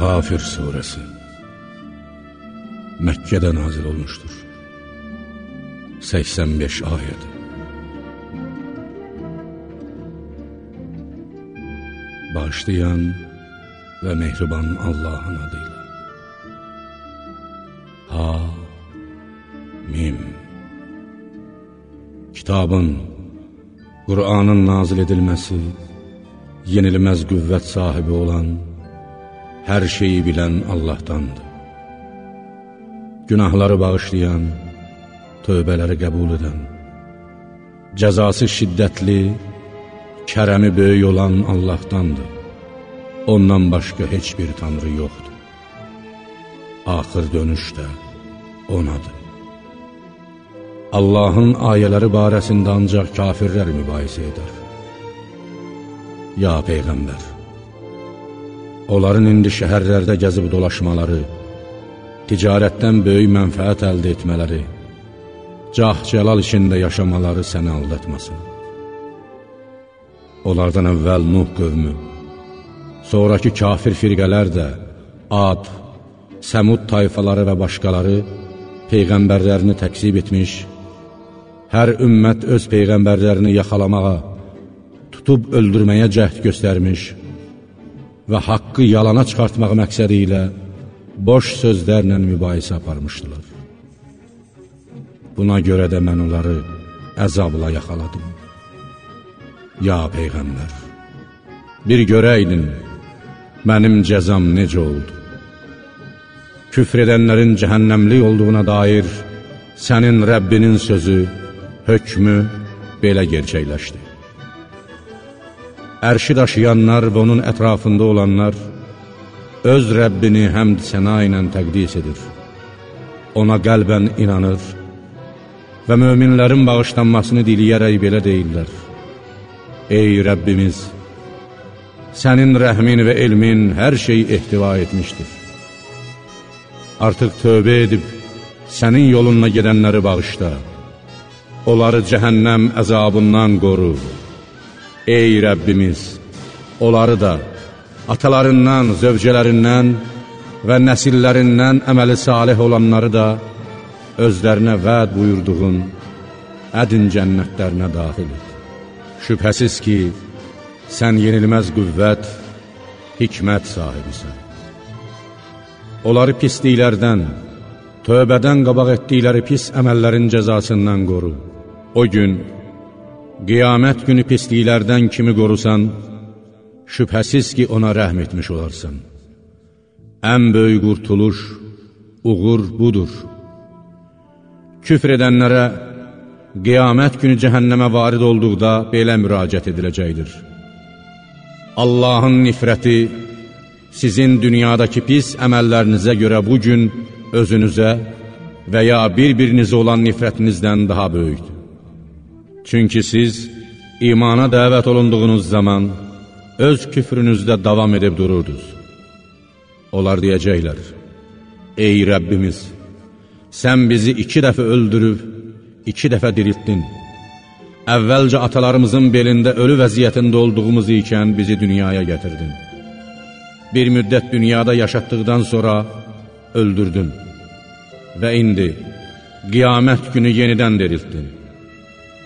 Qafir surəsi Məkkədə nazil olmuşdur 85 ayəd Bağışlayan və mehriban Allahın adıyla. Ha Mim Kitabın, Qur'anın nazil edilməsi yenilməz qüvvət sahibi olan hər şeyi bilən Allahdandır. Günahları bağışlayan, tövbələri qəbul edən, cəzası şiddətli, kərəmi böyük olan Allahdandır. Ondan başqa heç bir tanrı yoxdur. Axır dönüş də onadır. Allahın ayələri barəsində ancaq kafirlər mübahisə edər. Ya Peyğəmbər! Onların indi şəhərlərdə gəzib dolaşmaları, ticarətdən böyük mənfəət əldə etmələri, cah-cəlal içində yaşamaları səni aldatmasın. Onlardan əvvəl Nuh qövmü, sonraki kafir firqələr də Ad, Səmud tayfaları və başqaları Peyğəmbərlərini təksib etmiş, hər ümmət öz Peyğəmbərlərini yaxalamağa, tutub öldürməyə cəhd göstərmiş, və haqqı yalana çıxartmaq məqsədi ilə boş sözlərlə mübahisə aparmışdılar. Buna görə də mən onları əzabla yaxaladım. Ya Peyğəmbər, bir görəydin, mənim cəzam necə oldu? Küfr edənlərin cəhənnəmli olduğuna dair sənin Rəbbinin sözü, hökmü belə gerçəkləşdi. Ərşi daşıyanlar və onun ətrafında olanlar öz Rəbbini həmd səna ilə təqdis edir. Ona qəlbən inanır və möminlərin bağışlanmasını diliyərək belə deyirlər. Ey Rəbbimiz, sənin rəhmin və elmin hər şey ehtiva etmişdir. Artıq tövbə edib, sənin yolunla gedənləri bağışla, onları cəhənnəm əzabından qorur. Ey Rəbbimiz, onları da atalarından, zövcələrindən və nəsillərindən əməli salih olanları da özlərinə vəd buyurduğun ədin cənnətlərinə daxil et. Şübhəsiz ki, sən yenilməz qüvvət, hikmət sahibisən. Onları pisliklərdən, tövbədən qabaq etdikləri pis əməllərin cəzasından qoru. O gün, Qiyamət günü pisliklərdən kimi qorusan, şübhəsiz ki, ona rəhm etmiş olarsan. Ən böyük qurtuluş, uğur budur. Küfr edənlərə qiyamət günü cəhənnəmə varid olduqda belə müraciət ediləcəkdir. Allahın nifrəti sizin dünyadakı pis əməllərinizə görə bugün özünüzə və ya bir-birinizə olan nifrətinizdən daha böyükdür. Çünki siz imana dəvət olunduğunuz zaman öz küfrünüzdə davam edib dururdunuz. Onlar deyəcəklər, Ey Rəbbimiz, sən bizi iki dəfə öldürüb, iki dəfə diriltdin. Əvvəlcə atalarımızın belində ölü vəziyyətində olduğumuz ikən bizi dünyaya gətirdin. Bir müddət dünyada yaşatdıqdan sonra öldürdün və indi qiyamət günü yenidən diriltdin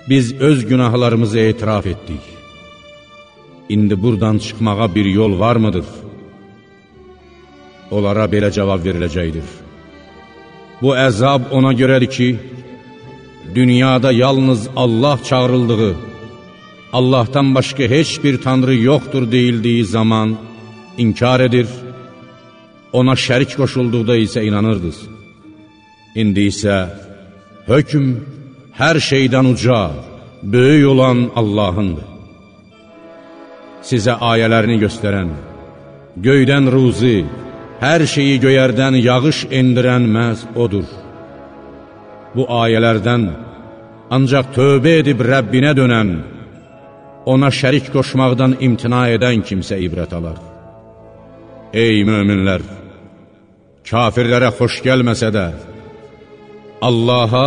biz öz günahlarımızı etiraf etdik. İndi buradan çıxmağa bir yol var mıdır? Onlara belə cavab veriləcəkdir. Bu əzab ona görədir ki, dünyada yalnız Allah çağrıldığı, Allahdan başqa heç bir tanrı yoxdur deyildiyi zaman inkar edir, ona şərik qoşulduqda isə inanırdınız. İndi isə hökm hər şeydən uca, böyük olan Allahındır. Sizə ayələrini göstərən, göydən ruzi, hər şeyi göyərdən yağış endirən məhz odur. Bu ayələrdən ancaq tövbə edib Rəbbinə dönən, ona şərik qoşmaqdan imtina edən kimsə ibrət alar. Ey möminlər! Kafirlərə xoş gəlməsə də, Allaha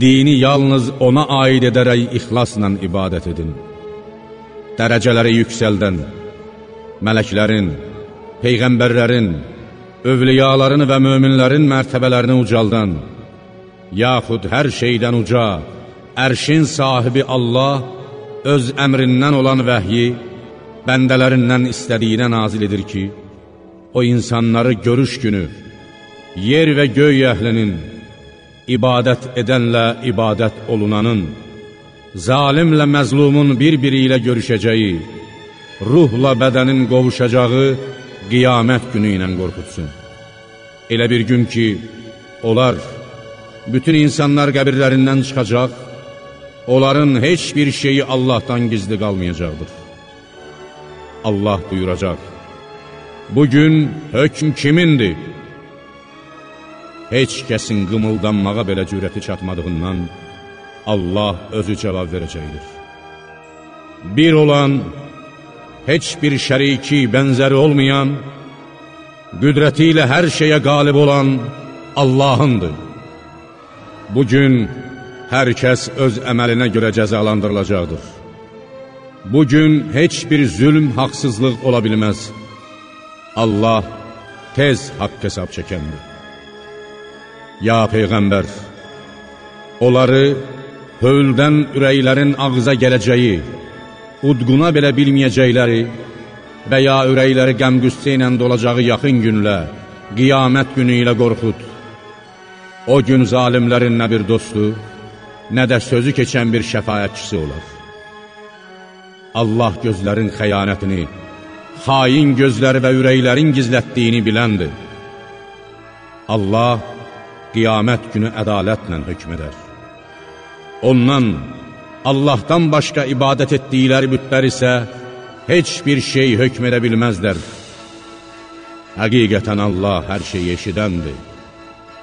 dini yalnız ona aid edərək ixlasla ibadət edin. Dərəcələri yüksəldən, mələklərin, Peyğəmbərlərin, övliyaların və möminlərin mərtəbələrini ucaldan, yaxud hər şeydən uca, ərşin sahibi Allah öz əmrindən olan vəhyi bəndələrindən istədiyinə nazil edir ki, o insanları görüş günü, yer və göy əhlinin, ibadət edənlə ibadət olunanın, zalimlə məzlumun bir-biri ilə görüşəcəyi, ruhla bədənin qovuşacağı qiyamət günü ilə qorxutsun. Elə bir gün ki, onlar, bütün insanlar qəbirlərindən çıxacaq, onların heç bir şeyi Allahdan gizli qalmayacaqdır. Allah buyuracaq, Bugün hökm kimindir? Heç kəsin qımıldanmağa belə cürəti çatmadığından Allah özü cavab verəcəkdir. Bir olan, heç bir şəriki, bənzəri olmayan, qüdrəti ilə hər şeyə qalib olan Allahındır. Bugün hər kəs öz əməlinə görə cəzalandırılacaqdır. Bugün heç bir zülm, haqsızlıq ola bilməz. Allah tez haqq hesab çəkəndir. Ya Peyğəmbər, onları hövldən ürəklərin ağıza gələcəyi, udquna belə bilməyəcəkləri və ya ürəkləri qəm-qüssə ilə dolacağı yaxın günlə, qiyamət günü ilə qorxud. O gün zalimlərin nə bir dostu, nə də sözü keçən bir şəfayətçisi olar. Allah gözlərin xəyanətini, xain gözləri və ürəklərin gizlətdiyini biləndir. Allah qiyamət günü ədalətlə hökm edər. Ondan, Allahdan başqa ibadət etdikləri bütlər isə heç bir şey hökm edə bilməzlər. Həqiqətən Allah hər şeyi eşidəndir,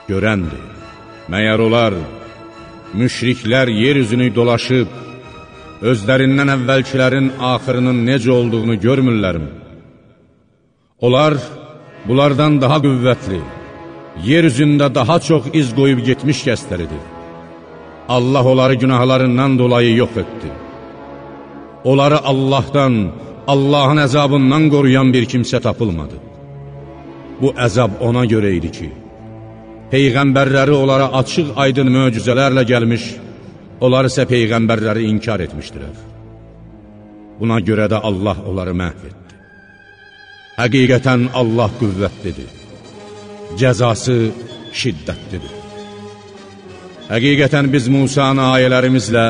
görəndir. Məyər olar, müşriklər yer üzünü dolaşıb, özlərindən əvvəlkilərin axırının necə olduğunu görmürlərmi? Onlar bunlardan daha qüvvətli, yer üzündə daha çox iz qoyub getmiş kəsləridir. Allah onları günahlarından dolayı yox etdi. Onları Allahdan, Allahın əzabından qoruyan bir kimsə tapılmadı. Bu əzab ona görə idi ki, Peyğəmbərləri onlara açıq aydın möcüzələrlə gəlmiş, onlar isə Peyğəmbərləri inkar etmişdilər. Buna görə də Allah onları məhv etdi. Həqiqətən Allah qüvvətlidir, cəzası şiddətlidir. Həqiqətən biz Musanı ayələrimizlə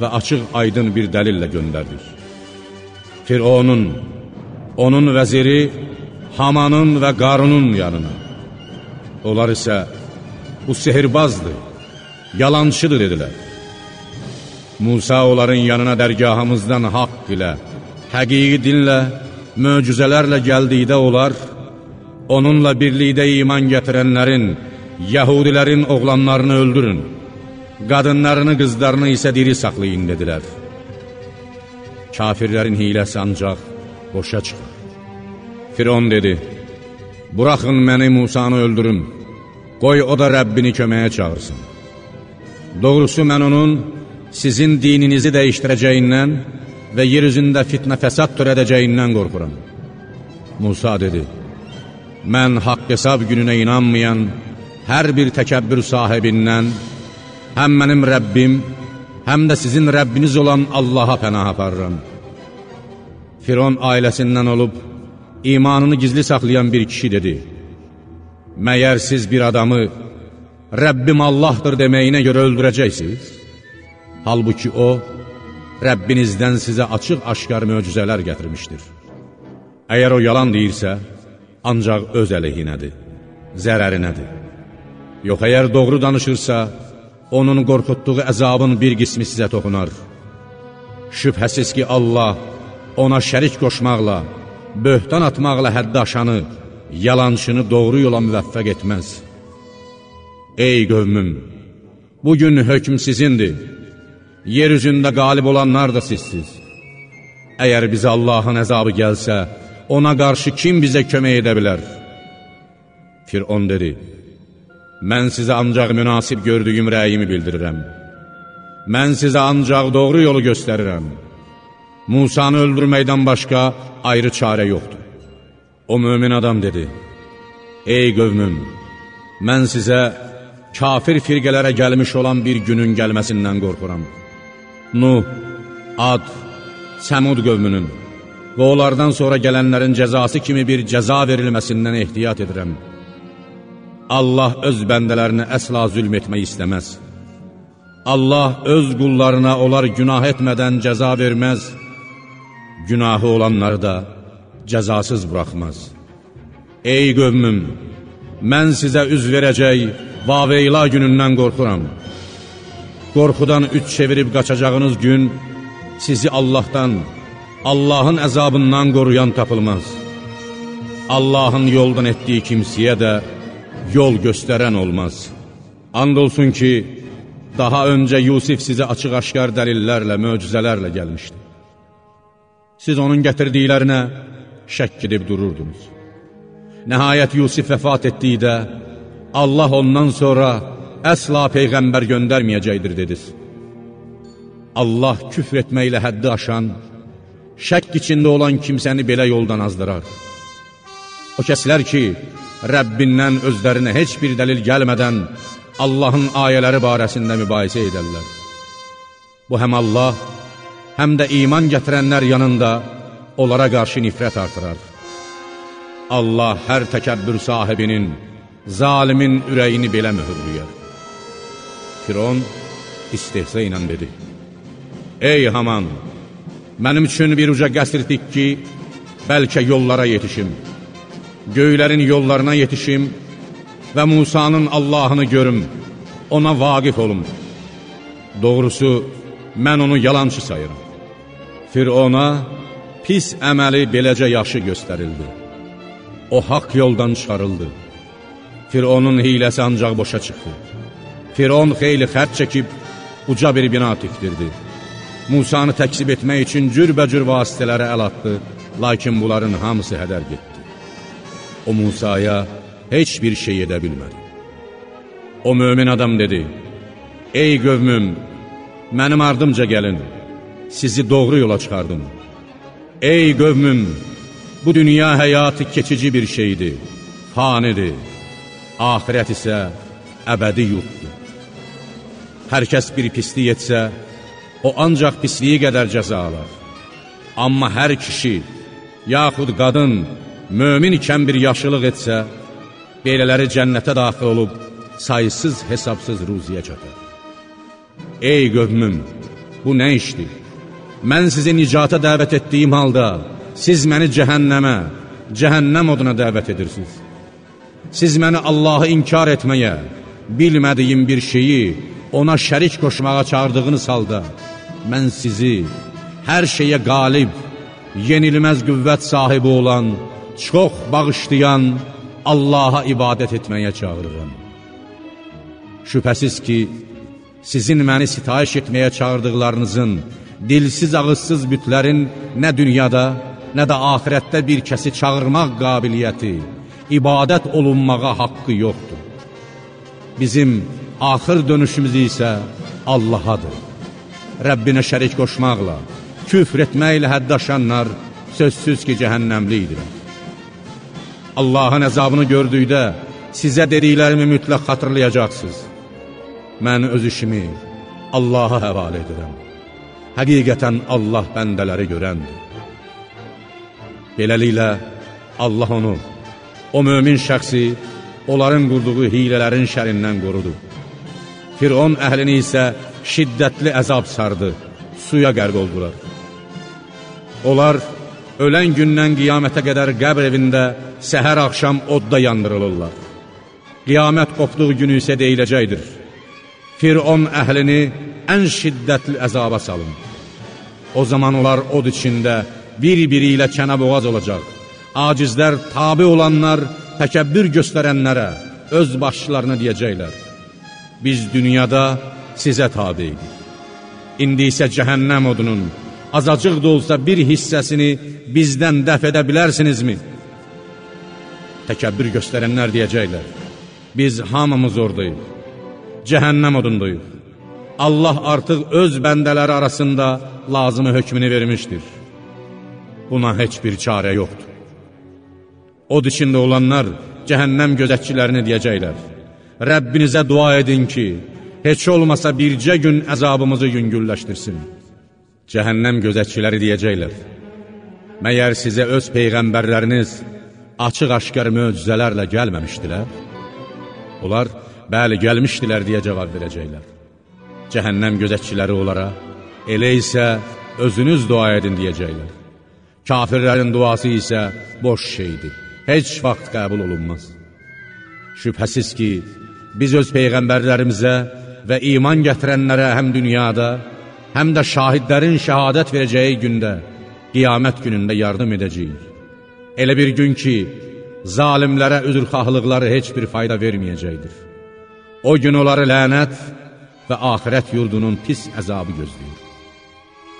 və açıq aydın bir dəlillə göndərdik. Fironun, onun vəziri Hamanın və Qarunun yanına. Onlar isə bu sehirbazdır, yalancıdır dedilər. Musa onların yanına dərgahımızdan haqq ilə, həqiqi dinlə möcüzələrlə gəldikdə onlar, onunla birlikdə iman gətirənlərin, yəhudilərin oğlanlarını öldürün, qadınlarını, qızlarını isə diri saxlayın, dedilər. Kafirlərin hiləsi ancaq boşa çıxır. Firon dedi, buraxın məni Musanı öldürün, qoy o da Rəbbini köməyə çağırsın. Doğrusu mən onun sizin dininizi dəyişdirəcəyindən, və yer üzündə fitnə fəsad törədəcəyindən qorxuram. Musa dedi, mən haqq hesab gününə inanmayan hər bir təkəbbür sahibindən həm mənim Rəbbim, həm də sizin Rəbbiniz olan Allaha pənah aparıram. Firon ailəsindən olub, imanını gizli saxlayan bir kişi dedi, Məyər siz bir adamı Rəbbim Allahdır deməyinə görə öldürəcəksiniz? Halbuki o, Rəbbinizdən sizə açıq-aşkar möcüzələr gətirmişdir. Əgər o yalan deyirsə, ancaq öz əleyhinədir, zərərinədir. Yox, əgər doğru danışırsa, onun qorxutduğu əzabın bir qismi sizə toxunar. Şübhəsiz ki, Allah ona şərik qoşmaqla, böhtan atmaqla həddi aşanı, yalançını doğru yola müvəffəq etməz. Ey qövmüm, bugün hökm sizindir. Yer üzündə qalib olanlar da sizsiz. Əgər bizə Allahın əzabı gəlsə, ona qarşı kim bizə kömək edə bilər? Firon dedi, mən sizə ancaq münasib gördüyüm rəyimi bildirirəm. Mən sizə ancaq doğru yolu göstərirəm. Musanı öldürməkdən başqa ayrı çarə yoxdur. O mömin adam dedi, Ey qövmüm, mən sizə kafir firqələrə gəlmiş olan bir günün gəlməsindən qorxuram. Nuh, Ad, Səmud qövmünün və onlardan sonra gələnlərin cəzası kimi bir cəza verilməsindən ehtiyat edirəm. Allah öz bəndələrinə əsla zülm etmək istəməz. Allah öz qullarına onlar günah etmədən cəza verməz, günahı olanları da cəzasız buraxmaz. Ey qövmüm, mən sizə üz verəcək vaveyla günündən qorxuram. Qorxudan üç çevirib qaçacağınız gün sizi Allahdan, Allahın əzabından qoruyan tapılmaz. Allahın yoldan etdiyi kimsiyə də yol göstərən olmaz. And olsun ki, daha öncə Yusif sizə açıq-aşkar dəlillərlə, möcüzələrlə gəlmişdi. Siz onun gətirdiklərinə şək edib dururdunuz. Nəhayət Yusif vəfat etdikdə, Allah ondan sonra əsla Peyğəmbər göndərməyəcəkdir, dediniz. Allah küfr etməklə həddi aşan, şək içində olan kimsəni belə yoldan azdırar. O kəslər ki, Rəbbindən özlərinə heç bir dəlil gəlmədən Allahın ayələri barəsində mübahisə edərlər. Bu həm Allah, həm də iman gətirənlər yanında onlara qarşı nifrət artırar. Allah hər təkəbbür sahibinin, zalimin ürəyini belə mühürlüyər. Firon istehza ilə dedi, Ey Haman, mənim üçün bir uca qəsr tik ki, bəlkə yollara yetişim, göylərin yollarına yetişim və Musanın Allahını görüm, ona vaqif olum. Doğrusu, mən onu yalancı sayıram. Firona pis əməli beləcə yaxşı göstərildi. O, haqq yoldan çıxarıldı. Fironun hiləsi ancaq boşa çıxdı. Firon xeyli xərç çəkib, uca bir bina tikdirdi. Musanı təksib etmək üçün cürbəcür vasitələrə əl atdı, lakin bunların hamısı hədər getdi. O Musaya heç bir şey edə bilmədi. O mömin adam dedi, Ey qövmüm, mənim ardımca gəlin, sizi doğru yola çıxardım. Ey qövmüm, bu dünya həyatı keçici bir şeydir, fanidir, ahirət isə əbədi yurtdur. Hər kəs bir pislik etsə, o ancaq pisliyi qədər cəza alar. Amma hər kişi, yaxud qadın, mömin ikən bir yaşılıq etsə, belələri cənnətə daxil olub, sayısız hesabsız ruziyə çatar. Ey qövmüm, bu nə işdir? Mən sizi nicata dəvət etdiyim halda, siz məni cəhənnəmə, cəhənnəm oduna dəvət edirsiniz. Siz məni Allahı inkar etməyə, bilmədiyim bir şeyi ona şərik qoşmağa çağırdığınız halda, mən sizi hər şeyə qalib, yenilməz qüvvət sahibi olan, çox bağışlayan Allaha ibadət etməyə çağırıram. Şübhəsiz ki, sizin məni sitayiş etməyə çağırdıqlarınızın, dilsiz ağızsız bütlərin nə dünyada, nə də ahirətdə bir kəsi çağırmaq qabiliyyəti, ibadət olunmağa haqqı yoxdur. Bizim axır dönüşümüz isə Allahadır. Rəbbinə şərik qoşmaqla, küfr etməklə həddaşanlar sözsüz ki, cəhənnəmlidirlər. Allahın əzabını gördükdə sizə dediklərimi mütləq xatırlayacaqsınız. Mən öz işimi Allaha həvalə edirəm. Həqiqətən Allah bəndələri görəndir. Beləliklə, Allah onu, o mömin şəxsi, onların qurduğu hilələrin şərindən qorudu. Firon əhlini isə şiddətli əzab sardı, suya qərq oldular. Onlar ölən gündən qiyamətə qədər qəbr evində səhər axşam odda yandırılırlar. Qiyamət qopduğu günü isə deyiləcəkdir. Firon əhlini ən şiddətli əzaba salın. O zaman onlar od içində bir-biri ilə kənəboğaz olacaq. Acizlər, tabi olanlar, təkəbbür göstərənlərə, öz başçılarına deyəcəklər. Biz dünyada sizə tabi idik. İndi isə cəhənnəm odunun, azacıq da olsa bir hissəsini bizdən dəf edə bilərsinizmi? Təkəbbür göstərənlər deyəcəklər, biz hamımız oradayıq, cəhənnəm odundayıq. Allah artıq öz bəndələri arasında lazımı hökmünü vermişdir. Buna heç bir çarə yoxdur. Od içində olanlar cəhənnəm gözətçilərini deyəcəklər. Rəbbinizə dua edin ki, heç olmasa bircə gün əzabımızı yüngülləşdirsin. Cəhənnəm gözətçiləri deyəcəklər. Məyər sizə öz peyğəmbərləriniz açıq-aşkar möcüzələrlə gəlməmişdilər? Onlar, bəli, gəlmişdilər deyə cavab verəcəklər. Cəhənnəm gözətçiləri onlara, elə isə özünüz dua edin deyəcəklər. Kafirlərin duası isə boş şeydir, heç vaxt qəbul olunmaz. Şübhəsiz ki, biz öz peyğəmbərlərimizə və iman gətirənlərə həm dünyada, həm də şahidlərin şəhadət verəcəyi gündə, qiyamət günündə yardım edəcəyik. Elə bir gün ki, zalimlərə üzrxahlıqları heç bir fayda verməyəcəkdir. O gün onları lənət və axirət yurdunun pis əzabı gözləyir.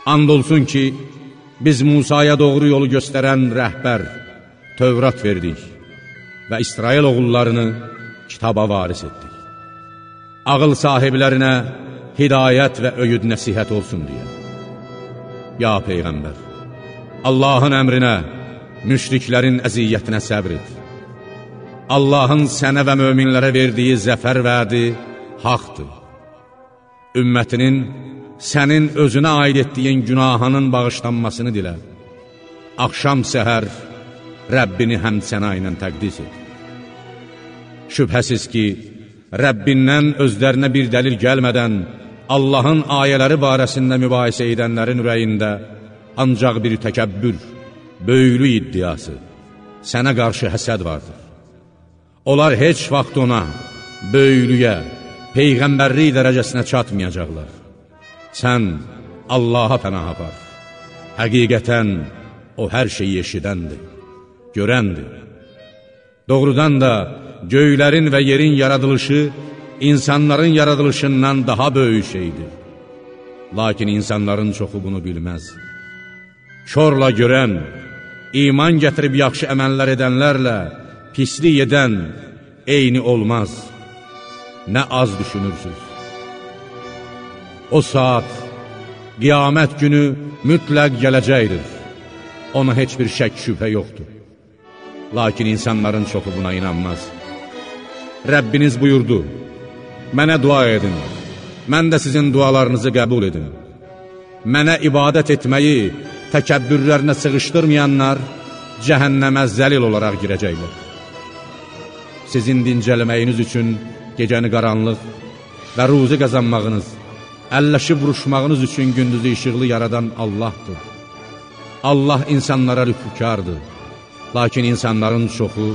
And olsun ki, biz Musaya doğru yolu göstərən rəhbər, Tövrat verdik və İsrail oğullarını kitaba varis etdik. Ağıl sahiblərinə hidayət və öyüd nəsihət olsun deyə. Ya Peyğəmbər! Allahın əmrinə, müşriklərin əziyyətinə səbr et. Allahın sənə və möminlərə verdiyi zəfər vədi haqdır. Ümmətinin sənin özünə aid etdiyin günahının bağışlanmasını dilə. Axşam səhər Rəbbini həmd sənə ilə təqdis et. Şübhəsiz ki, Rəbbindən özlərinə bir dəlil gəlmədən Allahın ayələri barəsində mübahisə edənlərin ürəyində ancaq bir təkəbbür, böyüklük iddiası, sənə qarşı həsəd vardır. Onlar heç vaxt ona, böyüklüyə, peyğəmbərlik dərəcəsinə çatmayacaqlar. Sən Allaha pənah apar. Həqiqətən o hər şeyi eşidəndir, görəndir. Doğrudan da göylərin və yerin yaradılışı insanların yaradılışından daha böyük şeydir. Lakin insanların çoxu bunu bilməz. Körla görən, iman gətirib yaxşı əməllər edənlərlə pislik edən eyni olmaz. Nə az düşünürsünüz. O saat, qiyamət günü mütləq gələcəkdir. Ona heç bir şək şübhə yoxdur. Lakin insanların çoxu buna inanmaz. Rəbbiniz buyurdu, mənə dua edin, mən də sizin dualarınızı qəbul edin. Mənə ibadət etməyi təkəbbürlərinə sığışdırmayanlar cəhənnəmə zəlil olaraq girəcəklər. Sizin dincəlməyiniz üçün gecəni qaranlıq və ruzi qazanmağınız, əlləşib vuruşmağınız üçün gündüzü işıqlı yaradan Allahdır. Allah insanlara lütfükardır, lakin insanların çoxu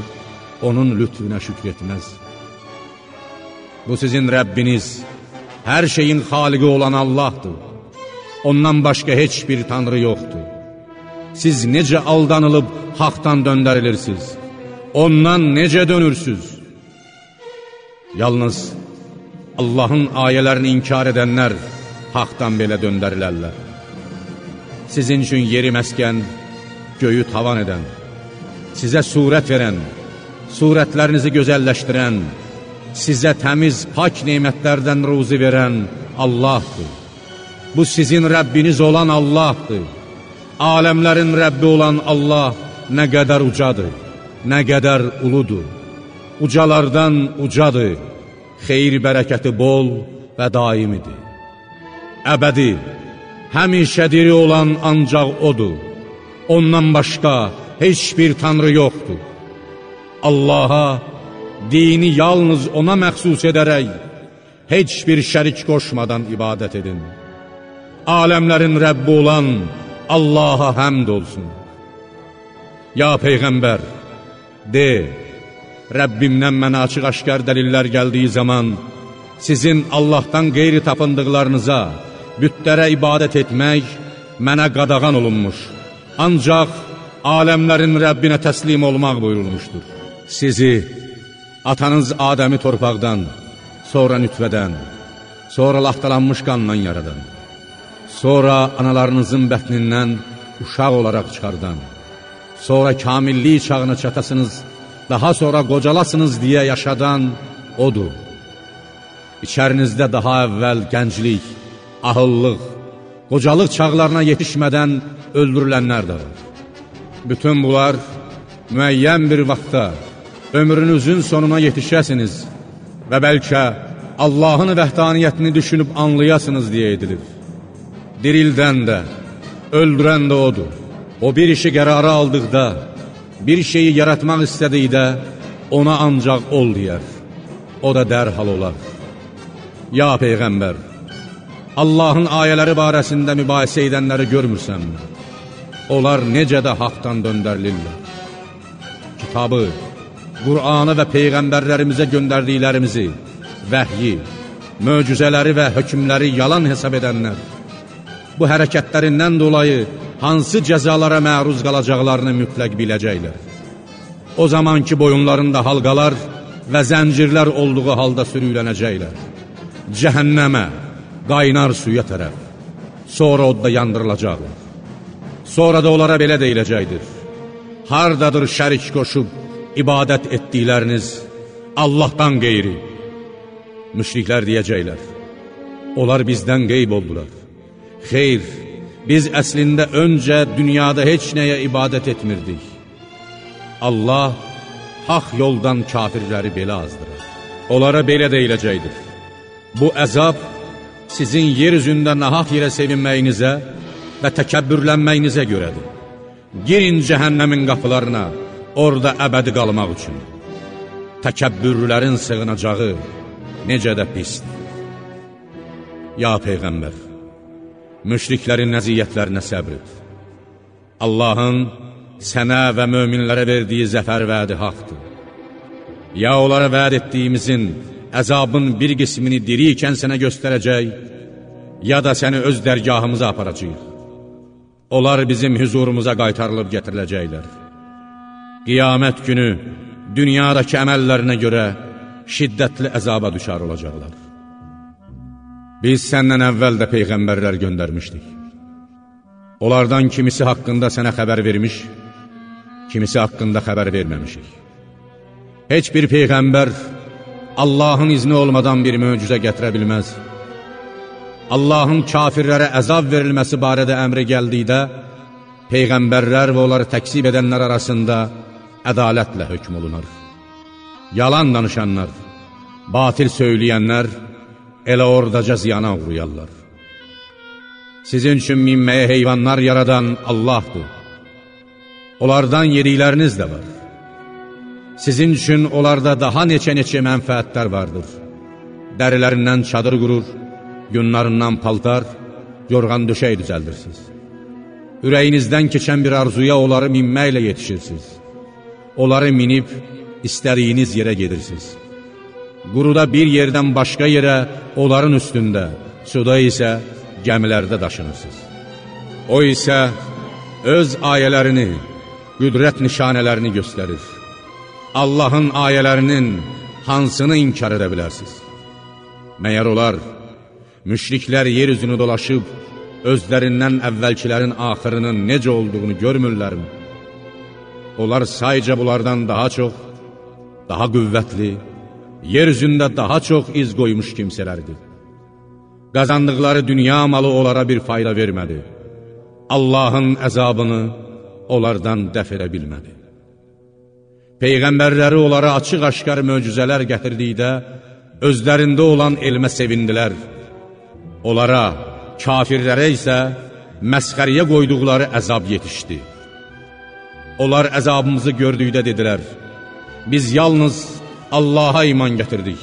onun lütfüne şükr etməz. Bu sizin Rəbbiniz, hər şeyin xaliqi olan Allahdır. Ondan başqa heç bir tanrı yoxdur. Siz necə aldanılıb haqdan döndərilirsiniz? Ondan necə dönürsüz? Yalnız Allahın ayələrini inkar edənlər haqdan belə döndərilərlər. Sizin üçün yeri məskən, göyü tavan edən, sizə surət verən, surətlərinizi gözəlləşdirən, sizə təmiz, pak neymətlərdən ruzi verən Allahdır. Bu sizin Rəbbiniz olan Allahdır. Aləmlərin Rəbbi olan Allah nə qədər ucadır, nə qədər uludur. Ucalardan ucadır, xeyir bərəkəti bol və daimidir. Əbədi, həmişə diri olan ancaq odur. Ondan başqa heç bir tanrı yoxdur. Allaha dini yalnız ona məxsus edərək, heç bir şərik qoşmadan ibadət edin aləmlərin Rəbbi olan Allaha həmd olsun. Ya Peyğəmbər, de, Rəbbimdən mənə açıq-aşkar dəlillər gəldiyi zaman, sizin Allahdan qeyri tapındıqlarınıza, bütlərə ibadət etmək mənə qadağan olunmuş. Ancaq aləmlərin Rəbbinə təslim olmaq buyurulmuşdur. Sizi atanız Adəmi torpaqdan, sonra nütvədən, sonra laxtalanmış qanla yaradan sonra analarınızın bətnindən uşaq olaraq çıxardan, sonra kamillik çağına çatasınız, daha sonra qocalasınız deyə yaşadan odur. İçərinizdə daha əvvəl gənclik, ahıllıq, qocalıq çağlarına yetişmədən öldürülənlər də var. Bütün bunlar müəyyən bir vaxtda ömrünüzün sonuna yetişəsiniz və bəlkə Allahın vəhdaniyyətini düşünüb anlayasınız deyə edilir. Dirildən də, öldürən də odur. O bir işi qərara aldıqda, bir şeyi yaratmaq istədikdə, ona ancaq ol deyər. O da dərhal olar. Ya Peyğəmbər, Allahın ayələri barəsində mübahisə edənləri görmürsənmi? Onlar necə də haqdan döndərilirlər. Kitabı, Qur'anı və Peyğəmbərlərimizə göndərdiklərimizi, vəhyi, möcüzələri və hökmləri yalan hesab edənlər, bu hərəkətlərindən dolayı hansı cəzalara məruz qalacaqlarını mütləq biləcəklər. O zaman ki, boyunlarında halqalar və zəncirlər olduğu halda sürüylənəcəklər. Cəhənnəmə, qaynar suya tərəf, sonra odda yandırılacaqlar. Sonra da onlara belə deyiləcəkdir. Hardadır şərik qoşub ibadət etdikləriniz Allahdan qeyri? Müşriklər deyəcəklər, onlar bizdən qeyb oldular. Xeyr, biz əslində öncə dünyada heç nəyə ibadət etmirdik. Allah haq yoldan kafirləri belə azdırar. Onlara belə deyiləcəkdir. Bu əzab sizin yer üzündə nahaq yerə sevinməyinizə və təkəbbürlənməyinizə görədir. Girin cəhənnəmin qapılarına, orada əbədi qalmaq üçün. Təkəbbürlərin sığınacağı necə də pisdir. Ya Peyğəmbər, müşriklərin nəziyyətlərinə səbr et. Allahın sənə və möminlərə verdiyi zəfər vədi haqdır. Ya onlara vəd etdiyimizin əzabın bir qismini diri ikən sənə göstərəcək, ya da səni öz dərgahımıza aparacaq. Onlar bizim hüzurumuza qaytarılıb gətiriləcəklər. Qiyamət günü dünyadakı əməllərinə görə şiddətli əzaba düşar olacaqlar. Biz səndən əvvəl də Peyğəmbərlər göndərmişdik. Onlardan kimisi haqqında sənə xəbər vermiş, kimisi haqqında xəbər verməmişik. Heç bir Peyğəmbər Allahın izni olmadan bir möcüzə gətirə bilməz. Allahın kafirlərə əzab verilməsi barədə əmri gəldikdə, Peyğəmbərlər və onları təksib edənlər arasında ədalətlə hökm olunar. Yalan danışanlar, batil söyləyənlər elə oradaca ziyana uğrayarlar. Sizin üçün minməyə heyvanlar yaradan Allahdır. Onlardan yedikləriniz də var. Sizin üçün onlarda daha neçə-neçə mənfəətlər vardır. Dərilərindən çadır qurur, yunlarından paltar, yorğan döşək düzəldirsiniz. Ürəyinizdən keçən bir arzuya onları minməklə yetişirsiniz. Onları minib, istədiyiniz yerə gedirsiniz. Quruda bir yerdən başqa yerə, onların üstündə, suda isə gəmilərdə daşınırsınız. O isə öz ayələrini, qüdrət nişanələrini göstərir. Allahın ayələrinin hansını inkar edə bilərsiniz? Məyər olar, müşriklər yer üzünü dolaşıb, özlərindən əvvəlkilərin axırının necə olduğunu görmürlərmi? Onlar sayca bunlardan daha çox, daha qüvvətli, yer üzündə daha çox iz qoymuş kimsələrdir. Qazandıqları dünya malı onlara bir fayda vermədi. Allahın əzabını onlardan dəf edə bilmədi. Peyğəmbərləri onlara açıq-aşkar möcüzələr gətirdikdə, özlərində olan elmə sevindilər. Onlara, kafirlərə isə məsxəriyə qoyduqları əzab yetişdi. Onlar əzabımızı gördükdə dedilər, biz yalnız Allaha iman gətirdik.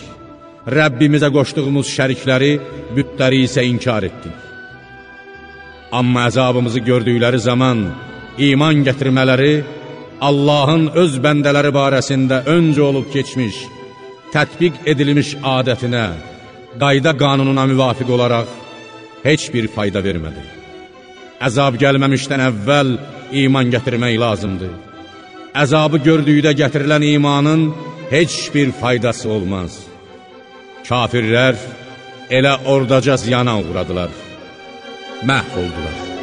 Rəbbimizə qoşduğumuz şərikləri, bütləri isə inkar etdik. Amma əzabımızı gördükləri zaman iman gətirmələri Allahın öz bəndələri barəsində öncə olub keçmiş, tətbiq edilmiş adətinə, qayda qanununa müvafiq olaraq heç bir fayda vermədi. Əzab gəlməmişdən əvvəl iman gətirmək lazımdır. Əzabı gördükdə gətirilən imanın heç bir faydası olmaz. Kafirlər elə ordaca ziyana uğradılar, məhv oldular.